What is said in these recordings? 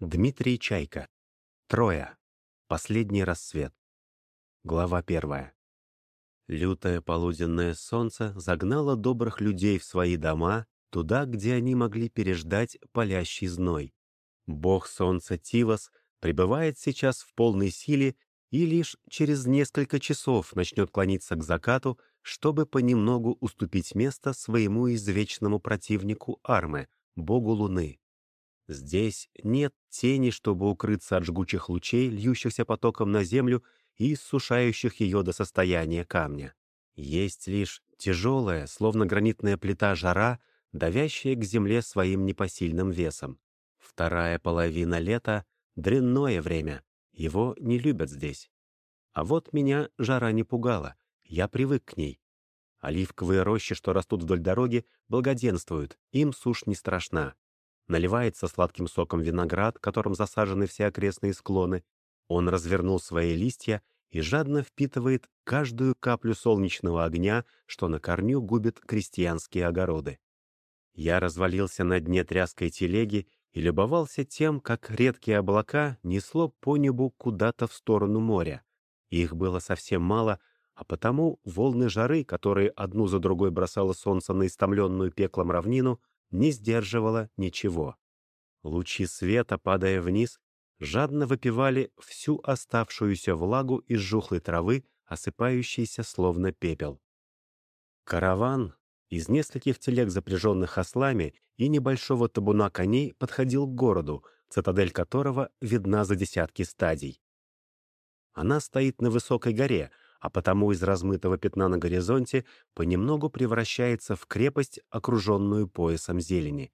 Дмитрий Чайка. Троя. Последний рассвет. Глава первая. Лютое полуденное солнце загнало добрых людей в свои дома, туда, где они могли переждать палящий зной. Бог солнца Тивас пребывает сейчас в полной силе и лишь через несколько часов начнет клониться к закату, чтобы понемногу уступить место своему извечному противнику Арме, богу Луны. Здесь нет тени, чтобы укрыться от жгучих лучей, льющихся потоком на землю и сушающих ее до состояния камня. Есть лишь тяжелая, словно гранитная плита жара, давящая к земле своим непосильным весом. Вторая половина лета — дрянное время, его не любят здесь. А вот меня жара не пугала, я привык к ней. Оливковые рощи, что растут вдоль дороги, благоденствуют, им сушь не страшна. Наливается сладким соком виноград, которым засажены все окрестные склоны. Он развернул свои листья и жадно впитывает каждую каплю солнечного огня, что на корню губит крестьянские огороды. Я развалился на дне тряской телеги и любовался тем, как редкие облака несло по небу куда-то в сторону моря. Их было совсем мало, а потому волны жары, которые одну за другой бросало солнце на истомленную пеклом равнину, не сдерживала ничего. Лучи света, падая вниз, жадно выпивали всю оставшуюся влагу из жухлой травы, осыпающейся словно пепел. Караван из нескольких телег, запряженных ослами, и небольшого табуна коней подходил к городу, цитадель которого видна за десятки стадий. Она стоит на высокой горе, а потому из размытого пятна на горизонте понемногу превращается в крепость, окруженную поясом зелени.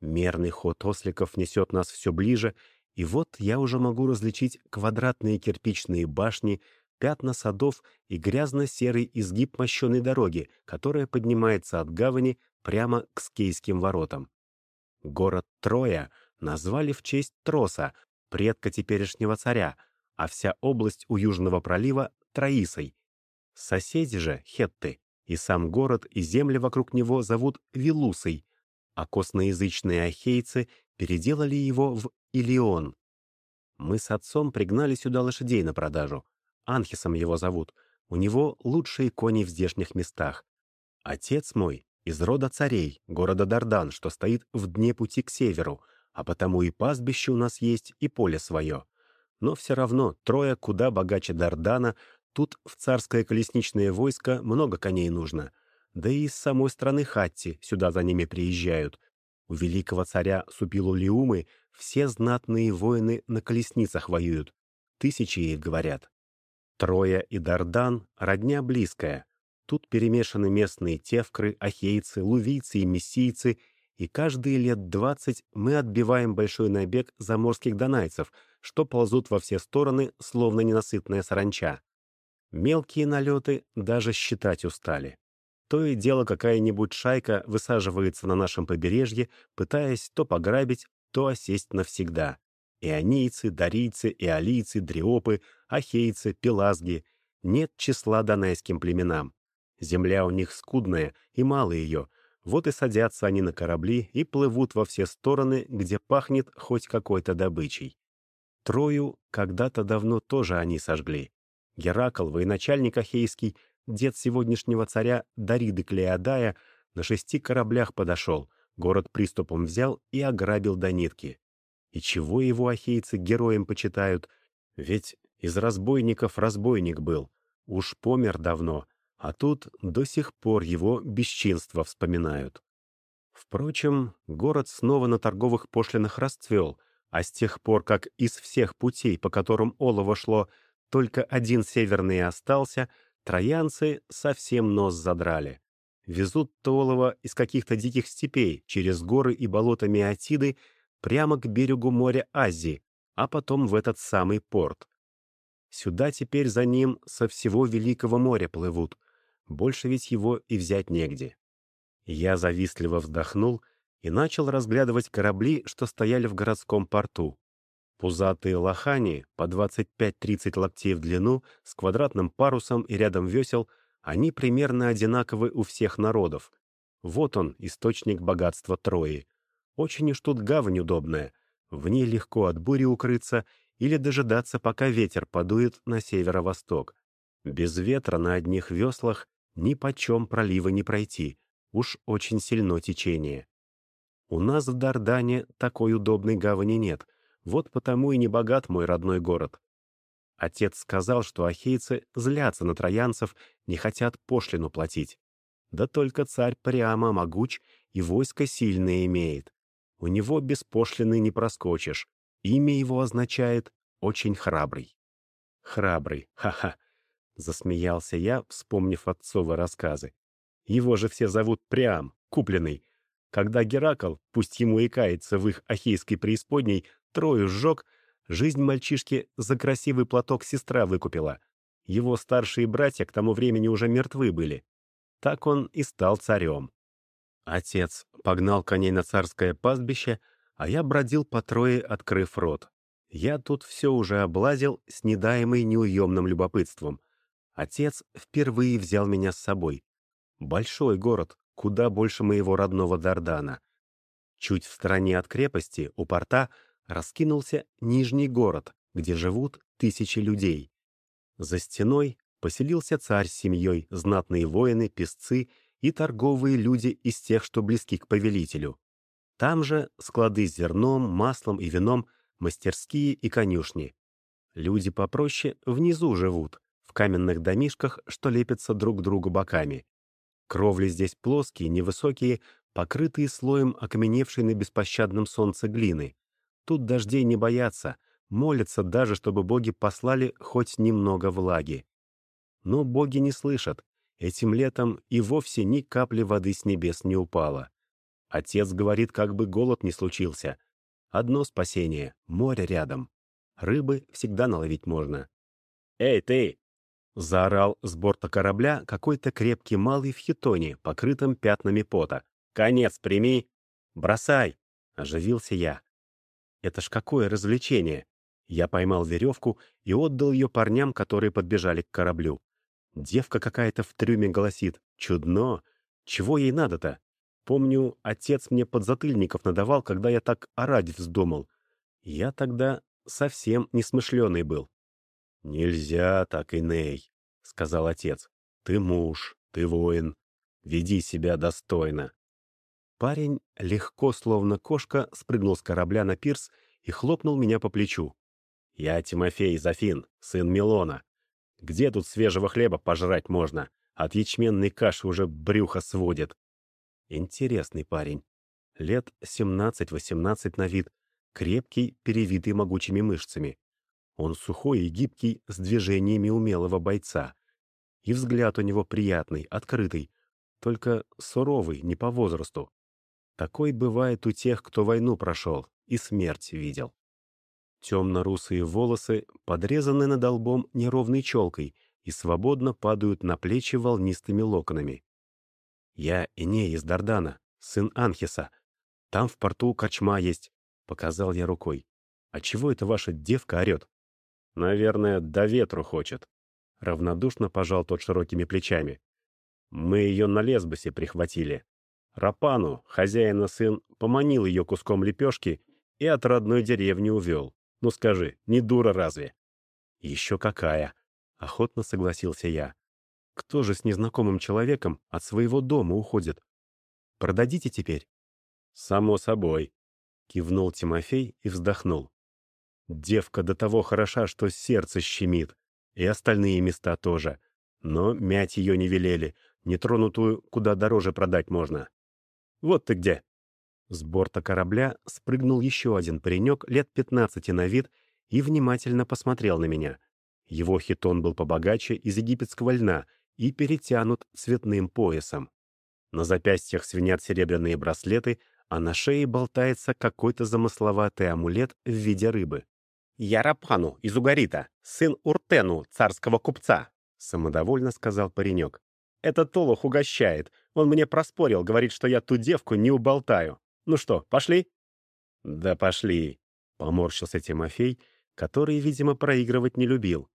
Мерный ход осликов несет нас все ближе, и вот я уже могу различить квадратные кирпичные башни, пятна садов и грязно-серый изгиб мощеной дороги, которая поднимается от гавани прямо к скейским воротам. Город Троя назвали в честь Троса, предка теперешнего царя, а вся область у Южного пролива Троисой. Соседи же, хетты, и сам город, и земли вокруг него зовут Вилусой, а косноязычные ахейцы переделали его в Илион. Мы с отцом пригнали сюда лошадей на продажу. Анхисом его зовут. У него лучшие кони в здешних местах. Отец мой из рода царей, города Дардан, что стоит в дне пути к северу, а потому и пастбище у нас есть, и поле свое. Но все равно трое куда богаче Дардана, Тут в царское колесничное войско много коней нужно. Да и из самой страны Хатти сюда за ними приезжают. У великого царя Супилу-Лиумы все знатные воины на колесницах воюют. Тысячи их говорят. Троя и Дардан — родня близкая. Тут перемешаны местные тевкры, ахейцы, лувийцы и мессийцы, и каждые лет двадцать мы отбиваем большой набег заморских донайцев, что ползут во все стороны, словно ненасытная саранча. Мелкие налеты даже считать устали. То и дело какая-нибудь шайка высаживается на нашем побережье, пытаясь то пограбить, то осесть навсегда. Ионийцы, дарийцы, иолийцы, дриопы, ахейцы, пелазги. Нет числа донайским племенам. Земля у них скудная, и мало ее. Вот и садятся они на корабли и плывут во все стороны, где пахнет хоть какой-то добычей. Трою когда-то давно тоже они сожгли. Геракл, военачальник Ахейский, дед сегодняшнего царя Дариды Клеодая, на шести кораблях подошел, город приступом взял и ограбил до нитки. И чего его ахейцы героем почитают? Ведь из разбойников разбойник был. Уж помер давно, а тут до сих пор его бесчинство вспоминают. Впрочем, город снова на торговых пошлинах расцвел, а с тех пор, как из всех путей, по которым олово шло, только один северный остался, троянцы совсем нос задрали. Везут Толова из каких-то диких степей через горы и болота Меотиды прямо к берегу моря Азии, а потом в этот самый порт. Сюда теперь за ним со всего Великого моря плывут. Больше ведь его и взять негде. Я завистливо вздохнул и начал разглядывать корабли, что стояли в городском порту. Пузатые лохани, по 25-30 локтей в длину, с квадратным парусом и рядом весел, они примерно одинаковы у всех народов. Вот он, источник богатства Трои. Очень уж тут гавань удобная. В ней легко от бури укрыться или дожидаться, пока ветер подует на северо-восток. Без ветра на одних веслах ни почем пролива не пройти, уж очень сильно течение. У нас в Дардане такой удобной гавани нет, вот потому и не богат мой родной город. Отец сказал, что ахейцы злятся на троянцев, не хотят пошлину платить. Да только царь прямо могуч и войско сильное имеет. У него без пошлины не проскочишь. Имя его означает «очень храбрый». «Храбрый, ха-ха!» — засмеялся я, вспомнив отцовы рассказы. «Его же все зовут Прям, купленный. Когда Геракл, пусть ему и кается в их ахейской преисподней, трою сжег, жизнь мальчишки за красивый платок сестра выкупила. Его старшие братья к тому времени уже мертвы были. Так он и стал царем. Отец погнал коней на царское пастбище, а я бродил по трое, открыв рот. Я тут все уже облазил с недаемой неуемным любопытством. Отец впервые взял меня с собой. Большой город, куда больше моего родного Дардана. Чуть в стороне от крепости, у порта, раскинулся Нижний город, где живут тысячи людей. За стеной поселился царь с семьей, знатные воины, песцы и торговые люди из тех, что близки к повелителю. Там же склады с зерном, маслом и вином, мастерские и конюшни. Люди попроще внизу живут, в каменных домишках, что лепятся друг к другу боками. Кровли здесь плоские, невысокие, покрытые слоем окаменевшей на беспощадном солнце глины. Тут дождей не боятся, молятся даже, чтобы боги послали хоть немного влаги. Но боги не слышат. Этим летом и вовсе ни капли воды с небес не упало. Отец говорит, как бы голод не случился. Одно спасение — море рядом. Рыбы всегда наловить можно. «Эй, ты!» — заорал с борта корабля какой-то крепкий малый в хитоне, покрытом пятнами пота. «Конец прими!» «Бросай!» — оживился я. Это ж какое развлечение! Я поймал веревку и отдал ее парням, которые подбежали к кораблю. Девка какая-то в трюме голосит. Чудно! Чего ей надо-то? Помню, отец мне подзатыльников надавал, когда я так орать вздумал. Я тогда совсем несмышленый был. «Нельзя так, Иней», — сказал отец. «Ты муж, ты воин. Веди себя достойно». Парень легко, словно кошка, спрыгнул с корабля на пирс и хлопнул меня по плечу. «Я Тимофей Зафин, сын Милона. Где тут свежего хлеба пожрать можно? От ячменной каши уже брюхо сводит». Интересный парень. Лет 17-18 на вид, крепкий, перевитый могучими мышцами. Он сухой и гибкий, с движениями умелого бойца. И взгляд у него приятный, открытый, только суровый, не по возрасту. Такой бывает у тех, кто войну прошел и смерть видел. Темно-русые волосы подрезаны над лбом неровной челкой и свободно падают на плечи волнистыми локонами. «Я Иней из Дардана, сын Анхиса. Там в порту корчма есть», — показал я рукой. «А чего это ваша девка орет?» «Наверное, до ветру хочет», — равнодушно пожал тот широкими плечами. «Мы ее на лесбосе прихватили. Рапану, хозяина сын, поманил ее куском лепешки и от родной деревни увел. Ну скажи, не дура разве? Еще какая! Охотно согласился я. Кто же с незнакомым человеком от своего дома уходит? Продадите теперь? Само собой. Кивнул Тимофей и вздохнул. Девка до того хороша, что сердце щемит. И остальные места тоже. Но мять ее не велели. Нетронутую куда дороже продать можно. Вот ты где!» С борта корабля спрыгнул еще один паренек лет 15 на вид и внимательно посмотрел на меня. Его хитон был побогаче из египетского льна и перетянут цветным поясом. На запястьях свинят серебряные браслеты, а на шее болтается какой-то замысловатый амулет в виде рыбы. «Я Рапану из Угарита, сын Уртену, царского купца», — самодовольно сказал паренек. «Этот Толух угощает, он мне проспорил, говорит, что я ту девку не уболтаю. Ну что, пошли?» «Да пошли», — поморщился Тимофей, который, видимо, проигрывать не любил.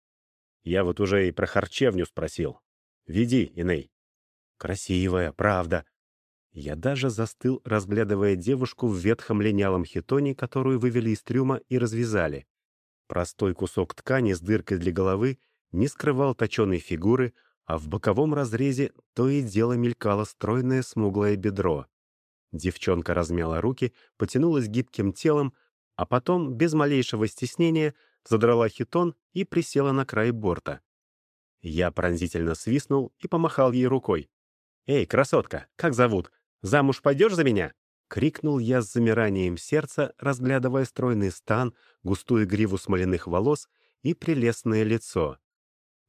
«Я вот уже и про харчевню спросил. Веди, Иней». «Красивая, правда». Я даже застыл, разглядывая девушку в ветхом линялом хитоне, которую вывели из трюма и развязали. Простой кусок ткани с дыркой для головы не скрывал точеной фигуры, а в боковом разрезе то и дело мелькало стройное смуглое бедро. Девчонка размяла руки, потянулась гибким телом, а потом, без малейшего стеснения, задрала хитон и присела на край борта. Я пронзительно свистнул и помахал ей рукой. «Эй, красотка, как зовут? Замуж пойдешь за меня?» — крикнул я с замиранием сердца, разглядывая стройный стан, густую гриву смоляных волос и прелестное лицо.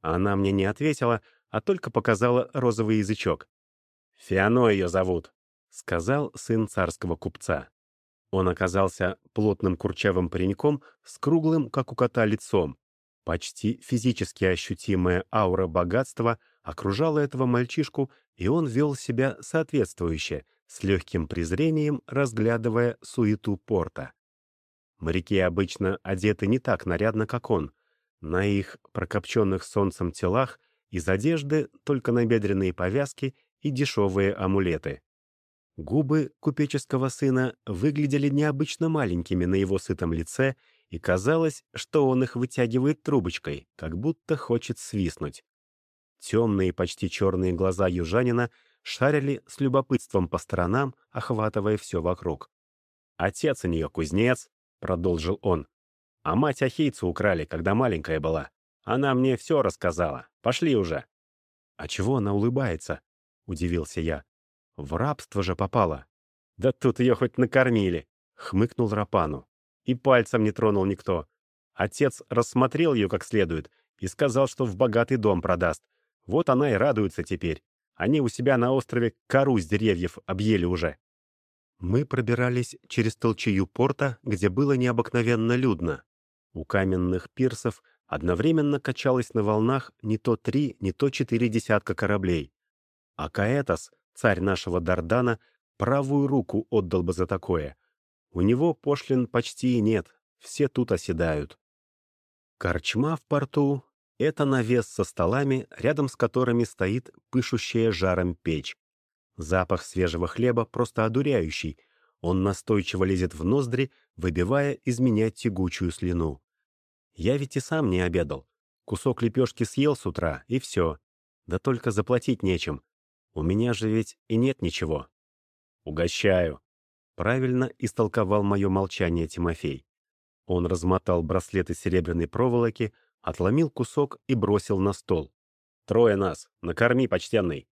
Она мне не ответила, а только показала розовый язычок. «Фиано ее зовут», — сказал сын царского купца. Он оказался плотным курчавым пареньком с круглым, как у кота, лицом. Почти физически ощутимая аура богатства окружала этого мальчишку, и он вел себя соответствующе, с легким презрением разглядывая суету порта. Моряки обычно одеты не так нарядно, как он. На их прокопченных солнцем телах из одежды только набедренные повязки и дешевые амулеты. Губы купеческого сына выглядели необычно маленькими на его сытом лице, и казалось, что он их вытягивает трубочкой, как будто хочет свистнуть. Темные, почти черные глаза южанина шарили с любопытством по сторонам, охватывая все вокруг. «Отец у нее кузнец», — продолжил он. «А мать ахейцу украли, когда маленькая была. Она мне все рассказала. Пошли уже». «А чего она улыбается?» — удивился я. В рабство же попала. Да тут ее хоть накормили, хмыкнул Рапану. И пальцем не тронул никто. Отец рассмотрел ее как следует и сказал, что в богатый дом продаст. Вот она и радуется теперь. Они у себя на острове кору с деревьев объели уже. Мы пробирались через толчею порта, где было необыкновенно людно. У каменных пирсов одновременно качалось на волнах не то три, не то четыре десятка кораблей. А Каэтос царь нашего Дардана, правую руку отдал бы за такое. У него пошлин почти и нет, все тут оседают. Корчма в порту — это навес со столами, рядом с которыми стоит пышущая жаром печь. Запах свежего хлеба просто одуряющий. Он настойчиво лезет в ноздри, выбивая из меня тягучую слюну. Я ведь и сам не обедал. Кусок лепешки съел с утра, и все. Да только заплатить нечем. У меня же ведь и нет ничего. Угощаю. Правильно истолковал мое молчание Тимофей. Он размотал браслет из серебряной проволоки, отломил кусок и бросил на стол. «Трое нас. Накорми, почтенный».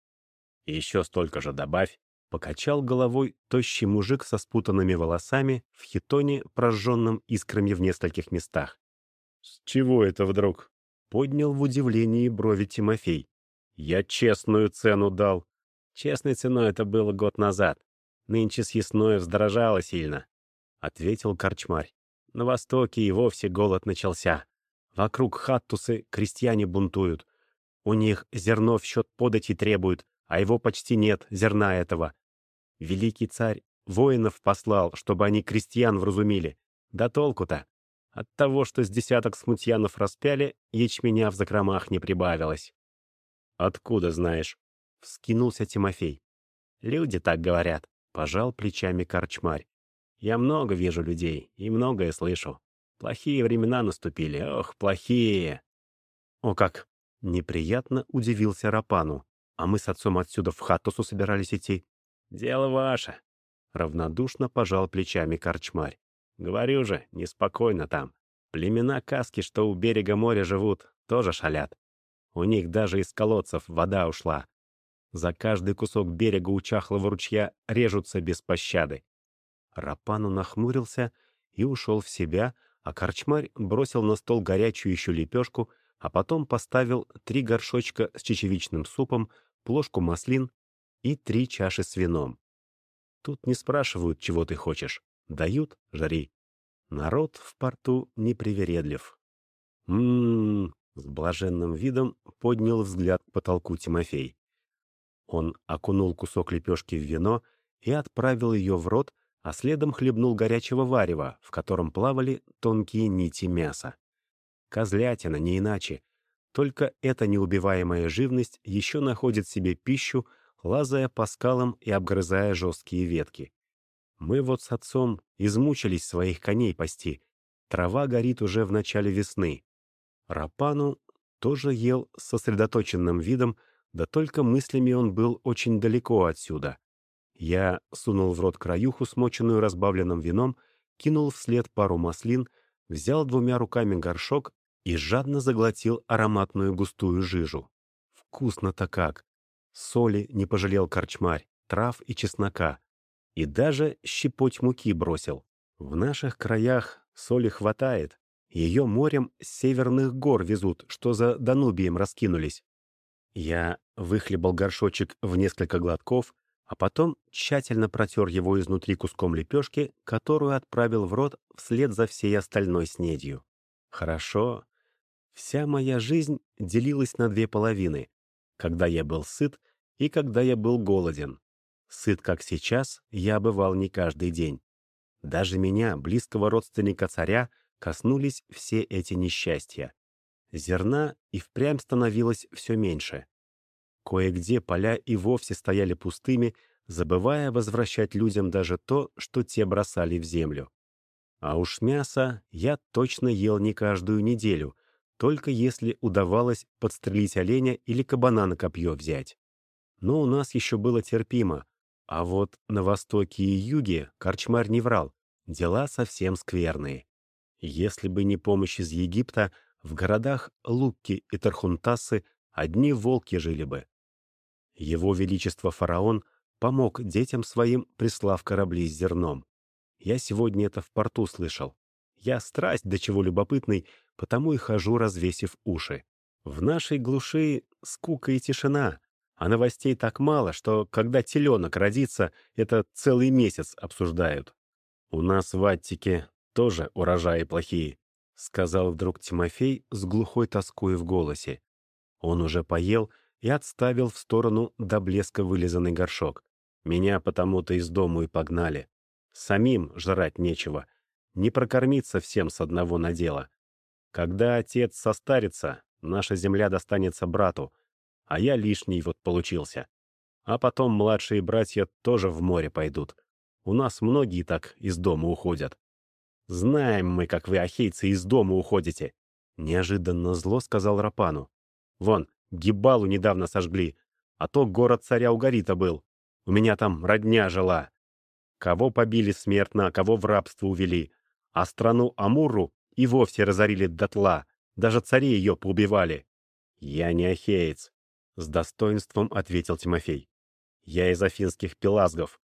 еще столько же добавь. Покачал головой тощий мужик со спутанными волосами в хитоне, прожженном искрами в нескольких местах. «С чего это вдруг?» — поднял в удивлении брови Тимофей. «Я честную цену дал. Честной ценой это было год назад. Нынче съестное вздорожало сильно», — ответил корчмарь. «На востоке и вовсе голод начался. Вокруг хаттусы крестьяне бунтуют. У них зерно в счет подати требуют, а его почти нет, зерна этого. Великий царь воинов послал, чтобы они крестьян вразумили. Да толку-то? От того, что с десяток смутьянов распяли, ячменя в закромах не прибавилось. «Откуда знаешь?» — вскинулся Тимофей. «Люди так говорят», — пожал плечами корчмарь. «Я много вижу людей и многое слышу. Плохие времена наступили, ох, плохие!» «О как!» — неприятно удивился Рапану. «А мы с отцом отсюда в Хаттусу собирались идти». «Дело ваше!» — равнодушно пожал плечами корчмарь. «Говорю же, неспокойно там. Племена каски, что у берега моря живут, тоже шалят. У них даже из колодцев вода ушла. За каждый кусок берега у чахлого ручья режутся без пощады. Рапану нахмурился и ушел в себя, а корчмарь бросил на стол горячую еще лепешку, а потом поставил три горшочка с чечевичным супом, плошку маслин и три чаши с вином. Тут не спрашивают, чего ты хочешь. Дают — жри. Народ в порту непривередлив. «М-м-м», с блаженным видом поднял взгляд к потолку Тимофей. Он окунул кусок лепешки в вино и отправил ее в рот, а следом хлебнул горячего варева, в котором плавали тонкие нити мяса. Козлятина, не иначе. Только эта неубиваемая живность еще находит себе пищу, лазая по скалам и обгрызая жесткие ветки. Мы вот с отцом измучились своих коней пасти. Трава горит уже в начале весны. Рапану тоже ел с сосредоточенным видом, да только мыслями он был очень далеко отсюда. Я сунул в рот краюху, смоченную разбавленным вином, кинул вслед пару маслин, взял двумя руками горшок и жадно заглотил ароматную густую жижу. Вкусно-то как! Соли не пожалел корчмарь, трав и чеснока. И даже щепоть муки бросил. В наших краях соли хватает. Ее морем с северных гор везут, что за Данубием раскинулись. Я выхлебал горшочек в несколько глотков, а потом тщательно протер его изнутри куском лепешки, которую отправил в рот вслед за всей остальной снедью. Хорошо. Вся моя жизнь делилась на две половины. Когда я был сыт и когда я был голоден. Сыт, как сейчас, я бывал не каждый день. Даже меня, близкого родственника царя, коснулись все эти несчастья. Зерна и впрямь становилось все меньше. Кое-где поля и вовсе стояли пустыми, забывая возвращать людям даже то, что те бросали в землю. А уж мясо я точно ел не каждую неделю, только если удавалось подстрелить оленя или кабана на копье взять. Но у нас еще было терпимо, а вот на востоке и юге корчмарь не врал, дела совсем скверные. Если бы не помощь из Египта, в городах Лукки и Тархунтасы одни волки жили бы. Его Величество Фараон помог детям своим, прислав корабли с зерном. Я сегодня это в порту слышал. Я страсть до чего любопытный, потому и хожу, развесив уши. В нашей глуши скука и тишина, а новостей так мало, что когда теленок родится, это целый месяц обсуждают. У нас в Аттике тоже урожаи плохие, сказал вдруг Тимофей с глухой тоской в голосе. Он уже поел и отставил в сторону до блеска вылизанный горшок. Меня потому-то из дому и погнали. Самим жрать нечего. Не прокормиться всем с одного надела. Когда отец состарится, наша земля достанется брату, а я лишний вот получился. А потом младшие братья тоже в море пойдут. У нас многие так из дома уходят. Знаем мы, как вы, ахейцы, из дома уходите. Неожиданно зло сказал Рапану. Вон, Гибалу недавно сожгли, а то город царя Угарита был. У меня там родня жила. Кого побили смертно, а кого в рабство увели. А страну Амуру и вовсе разорили дотла. Даже царей ее поубивали. Я не ахеец, — с достоинством ответил Тимофей. «Я из афинских пелазгов.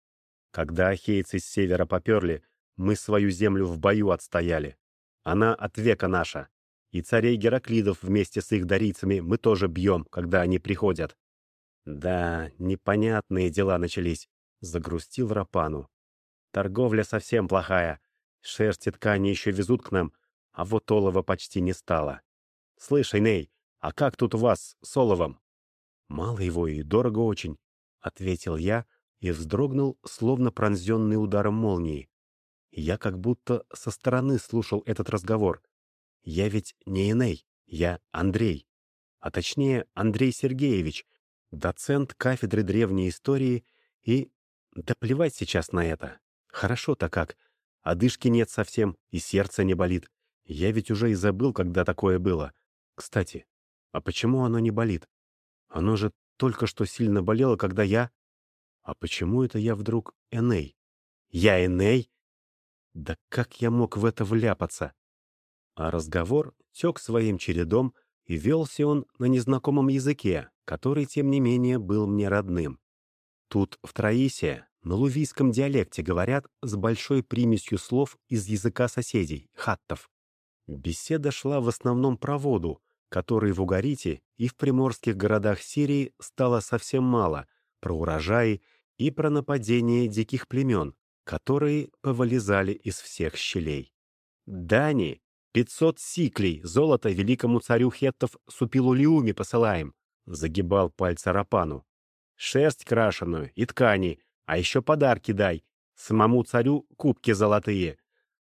Когда ахейцы с севера поперли, мы свою землю в бою отстояли. Она от века наша. И царей Гераклидов вместе с их дарийцами мы тоже бьем, когда они приходят». «Да, непонятные дела начались», — загрустил Рапану. «Торговля совсем плохая. Шерсть и ткани еще везут к нам, а вот олова почти не стало. Слышь, Ней, а как тут у вас с оловом?» «Мало его и дорого очень», — ответил я и вздрогнул, словно пронзенный ударом молнии. Я как будто со стороны слушал этот разговор. Я ведь не Эней, я Андрей. А точнее, Андрей Сергеевич, доцент кафедры древней истории и... Да плевать сейчас на это. Хорошо-то как. Одышки нет совсем, и сердце не болит. Я ведь уже и забыл, когда такое было. Кстати, а почему оно не болит? Оно же только что сильно болело, когда я... А почему это я вдруг Эней? Я Эней? Да как я мог в это вляпаться? А разговор тек своим чередом, и велся он на незнакомом языке, который, тем не менее, был мне родным. Тут, в Троисе, на лувийском диалекте говорят с большой примесью слов из языка соседей, хаттов. Беседа шла в основном про воду, которой в Угарите и в приморских городах Сирии стало совсем мало, про урожаи и про нападение диких племен, которые повылезали из всех щелей. Дани, пятьсот сиклей, золото великому царю хеттов Супилулиуме посылаем, загибал пальцы Рапану. Шерсть крашеную и ткани, а еще подарки дай. Самому царю кубки золотые.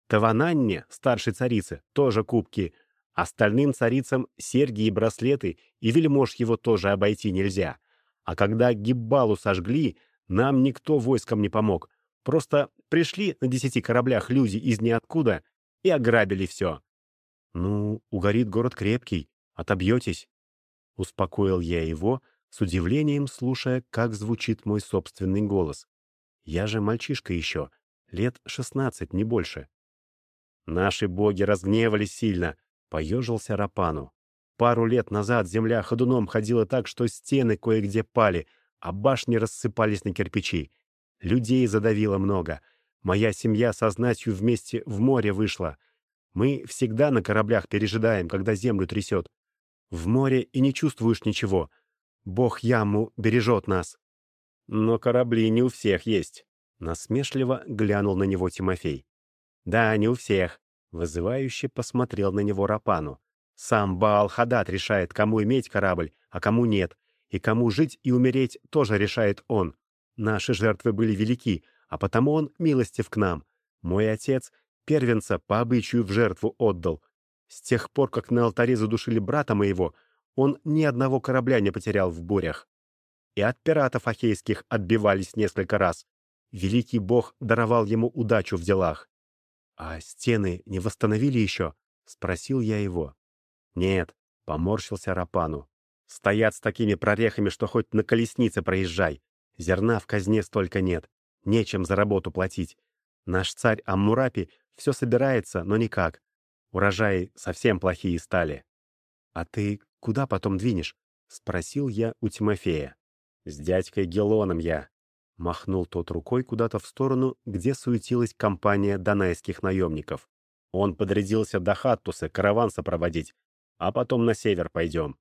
Тавананне, старшей царице, тоже кубки — Остальным царицам серьги и браслеты, и вельмож его тоже обойти нельзя. А когда Гиббалу сожгли, нам никто войском не помог. Просто пришли на десяти кораблях люди из ниоткуда и ограбили все. «Ну, угорит город крепкий, отобьетесь», — успокоил я его, с удивлением слушая, как звучит мой собственный голос. «Я же мальчишка еще, лет шестнадцать, не больше». «Наши боги разгневались сильно», — поежился Рапану. «Пару лет назад земля ходуном ходила так, что стены кое-где пали, а башни рассыпались на кирпичи. Людей задавило много. Моя семья со знатью вместе в море вышла. Мы всегда на кораблях пережидаем, когда землю трясет. В море и не чувствуешь ничего. Бог яму бережет нас. Но корабли не у всех есть. Насмешливо глянул на него Тимофей. Да, не у всех. Вызывающе посмотрел на него Рапану. Сам Баал-Хадат решает, кому иметь корабль, а кому нет. И кому жить и умереть тоже решает он. Наши жертвы были велики, а потому он милостив к нам. Мой отец первенца по обычаю в жертву отдал. С тех пор, как на алтаре задушили брата моего, он ни одного корабля не потерял в бурях. И от пиратов ахейских отбивались несколько раз. Великий бог даровал ему удачу в делах. «А стены не восстановили еще?» — спросил я его. «Нет», — поморщился Рапану. «Стоят с такими прорехами, что хоть на колеснице проезжай. Зерна в казне столько нет. Нечем за работу платить. Наш царь Аммурапи все собирается, но никак. Урожаи совсем плохие стали. «А ты куда потом двинешь?» — спросил я у Тимофея. «С дядькой Гелоном я», — махнул тот рукой куда-то в сторону, где суетилась компания донайских наемников. «Он подрядился до Хаттуса караван сопроводить, а потом на север пойдем.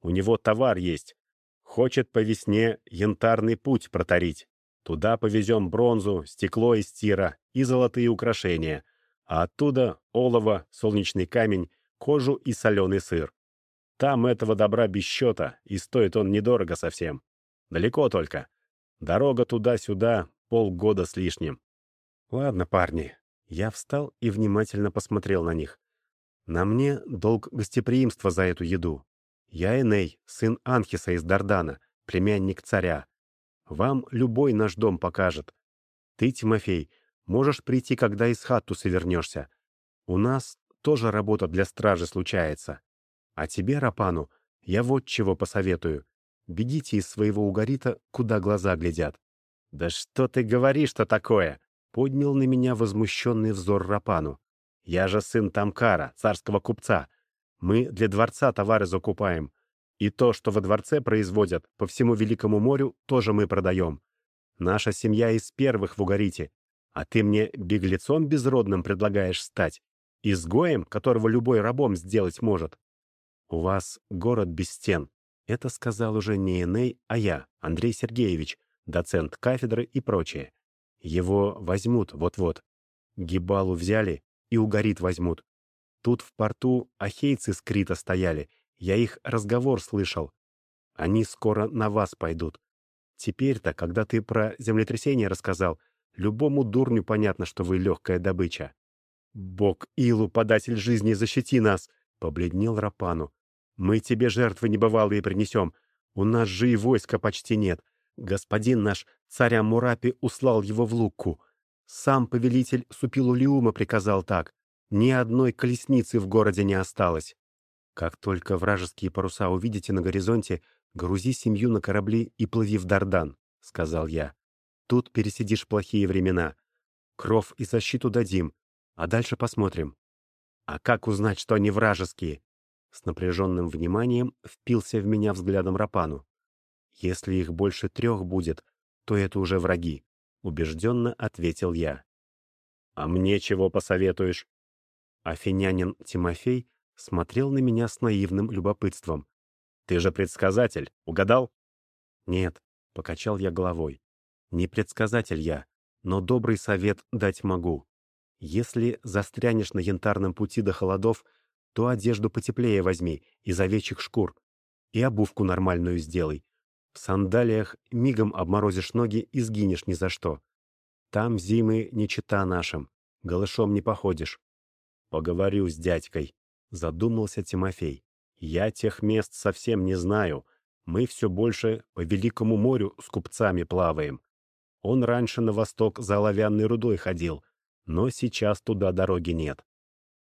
У него товар есть. Хочет по весне янтарный путь проторить. Туда повезем бронзу, стекло из тира и золотые украшения, а оттуда олово, солнечный камень, кожу и соленый сыр. Там этого добра без счета, и стоит он недорого совсем. Далеко только. Дорога туда-сюда полгода с лишним. Ладно, парни. Я встал и внимательно посмотрел на них. На мне долг гостеприимства за эту еду. Я Эней, сын Анхиса из Дардана, племянник царя. Вам любой наш дом покажет. Ты, Тимофей, можешь прийти, когда из Хаттуса вернешься. У нас тоже работа для стражи случается. А тебе, Рапану, я вот чего посоветую. Бегите из своего угорита, куда глаза глядят. «Да что ты говоришь-то такое?» — поднял на меня возмущенный взор Рапану. «Я же сын Тамкара, царского купца. Мы для дворца товары закупаем. И то, что во дворце производят, по всему Великому морю, тоже мы продаем. Наша семья из первых в Угарите. А ты мне беглецом безродным предлагаешь стать? Изгоем, которого любой рабом сделать может? У вас город без стен. Это сказал уже не Эней, а я, Андрей Сергеевич, доцент кафедры и прочее. Его возьмут вот-вот. Гибалу взяли и Угарит возьмут. Тут в порту ахейцы с Крита стояли — я их разговор слышал. Они скоро на вас пойдут. Теперь-то, когда ты про землетрясение рассказал, любому дурню понятно, что вы легкая добыча. «Бог Илу, податель жизни, защити нас!» — побледнел Рапану. «Мы тебе жертвы небывалые принесем. У нас же и войска почти нет. Господин наш, царя Мурапи, услал его в Лукку. Сам повелитель Супилулиума приказал так. Ни одной колесницы в городе не осталось. Как только вражеские паруса увидите на горизонте, грузи семью на корабли и плыви в Дардан, — сказал я. Тут пересидишь плохие времена. Кров и защиту дадим, а дальше посмотрим. А как узнать, что они вражеские? С напряженным вниманием впился в меня взглядом Рапану. Если их больше трех будет, то это уже враги, — убежденно ответил я. «А мне чего посоветуешь?» Афинянин Тимофей смотрел на меня с наивным любопытством. «Ты же предсказатель, угадал?» «Нет», — покачал я головой. «Не предсказатель я, но добрый совет дать могу. Если застрянешь на янтарном пути до холодов, то одежду потеплее возьми из овечьих шкур и обувку нормальную сделай. В сандалиях мигом обморозишь ноги и сгинешь ни за что. Там зимы не чита нашим, голышом не походишь. Поговорю с дядькой, Задумался Тимофей. «Я тех мест совсем не знаю. Мы все больше по Великому морю с купцами плаваем. Он раньше на восток за оловянной рудой ходил, но сейчас туда дороги нет.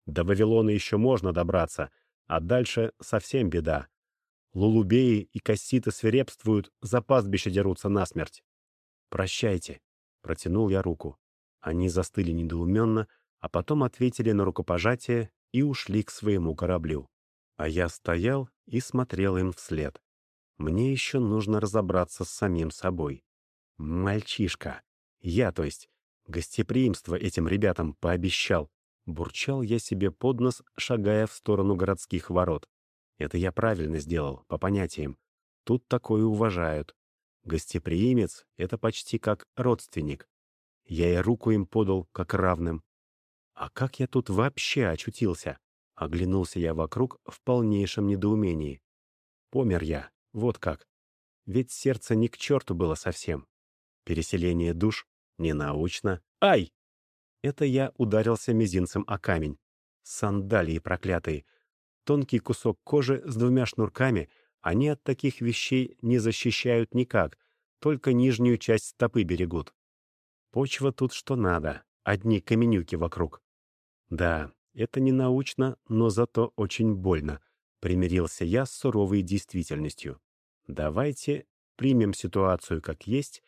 До Вавилона еще можно добраться, а дальше совсем беда. Лулубеи и касситы свирепствуют, за пастбище дерутся насмерть. «Прощайте», — протянул я руку. Они застыли недоуменно, а потом ответили на рукопожатие и ушли к своему кораблю. А я стоял и смотрел им вслед. Мне еще нужно разобраться с самим собой. Мальчишка. Я, то есть, гостеприимство этим ребятам пообещал. Бурчал я себе под нос, шагая в сторону городских ворот. Это я правильно сделал, по понятиям. Тут такое уважают. Гостеприимец — это почти как родственник. Я и руку им подал, как равным. А как я тут вообще очутился? Оглянулся я вокруг в полнейшем недоумении. Помер я, вот как. Ведь сердце не к черту было совсем. Переселение душ ненаучно. Ай! Это я ударился мизинцем о камень. Сандалии проклятые. Тонкий кусок кожи с двумя шнурками, они от таких вещей не защищают никак, только нижнюю часть стопы берегут. Почва тут что надо, одни каменюки вокруг. Да, это не научно, но зато очень больно, примирился я с суровой действительностью. Давайте примем ситуацию как есть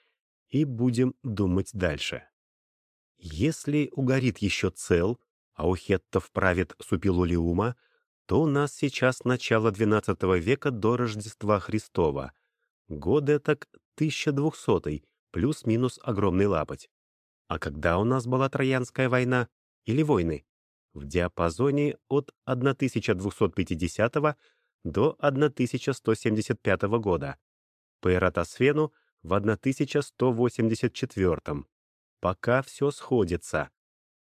и будем думать дальше. Если угорит еще цел, а у хеттов правит Супилулиума, то у нас сейчас начало XII века до Рождества Христова. Год так 1200 плюс-минус огромный лапоть. А когда у нас была Троянская война или войны? В диапазоне от 1250 до 1175 года. По Эратосфену в 1184 пока все сходится.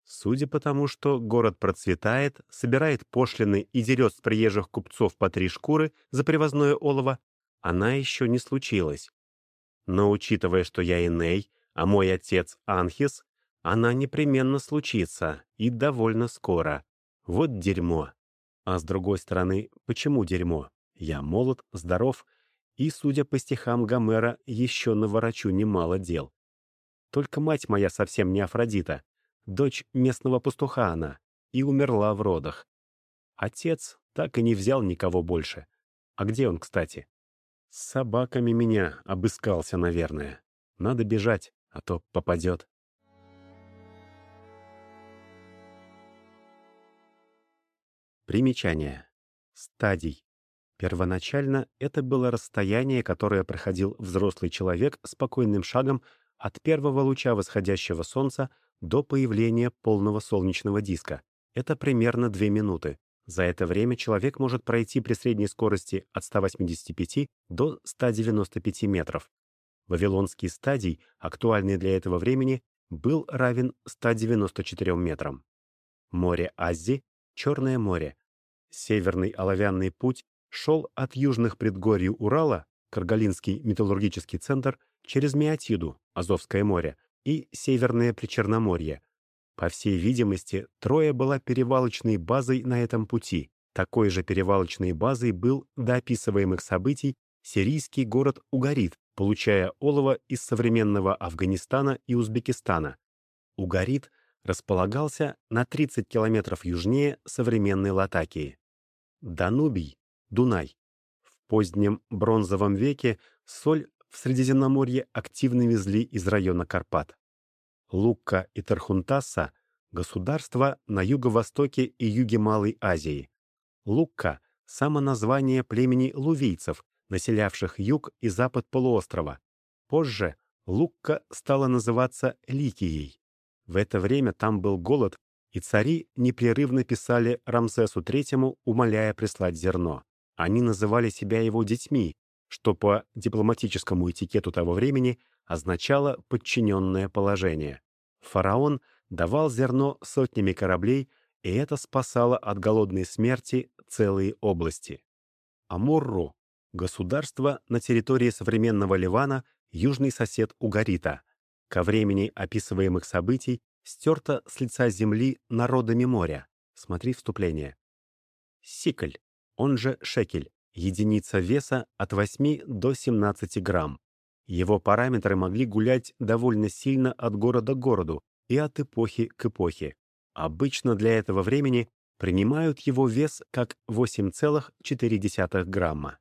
Судя по тому, что город процветает, собирает пошлины и дерет с приезжих купцов по три шкуры за привозное олово, она еще не случилась. Но учитывая, что я Иней, а мой отец Анхис, она непременно случится, и довольно скоро. Вот дерьмо. А с другой стороны, почему дерьмо? Я молод, здоров, и, судя по стихам Гомера, еще наворочу немало дел. Только мать моя совсем не Афродита, дочь местного пастуха она, и умерла в родах. Отец так и не взял никого больше. А где он, кстати? С собаками меня обыскался, наверное. Надо бежать, а то попадет. Примечание. Стадий. Первоначально это было расстояние, которое проходил взрослый человек спокойным шагом от первого луча восходящего солнца до появления полного солнечного диска. Это примерно 2 минуты. За это время человек может пройти при средней скорости от 185 до 195 метров. Вавилонский стадий, актуальный для этого времени, был равен 194 метрам. Море Аззи — Черное море. Северный оловянный путь шел от южных предгорий Урала, Каргалинский металлургический центр, через Миотиду, Азовское море, и Северное Причерноморье, по всей видимости, Троя была перевалочной базой на этом пути. Такой же перевалочной базой был до описываемых событий сирийский город Угарит, получая олово из современного Афганистана и Узбекистана. Угарит располагался на 30 километров южнее современной Латакии. Данубий, Дунай. В позднем бронзовом веке соль в Средиземноморье активно везли из района Карпат. Лукка и Тархунтаса — государства на юго-востоке и юге Малой Азии. Лукка — самоназвание племени лувийцев, населявших юг и запад полуострова. Позже Лукка стала называться Ликией. В это время там был голод, и цари непрерывно писали Рамсесу III, умоляя прислать зерно. Они называли себя его детьми, что по дипломатическому этикету того времени означало подчиненное положение. Фараон давал зерно сотнями кораблей, и это спасало от голодной смерти целые области. Амурру — государство на территории современного Ливана, южный сосед Угарита. Ко времени описываемых событий стерто с лица земли народами моря. Смотри вступление. Сикль, он же Шекель, единица веса от 8 до 17 грамм. Его параметры могли гулять довольно сильно от города к городу и от эпохи к эпохе. Обычно для этого времени принимают его вес как 8,4 грамма.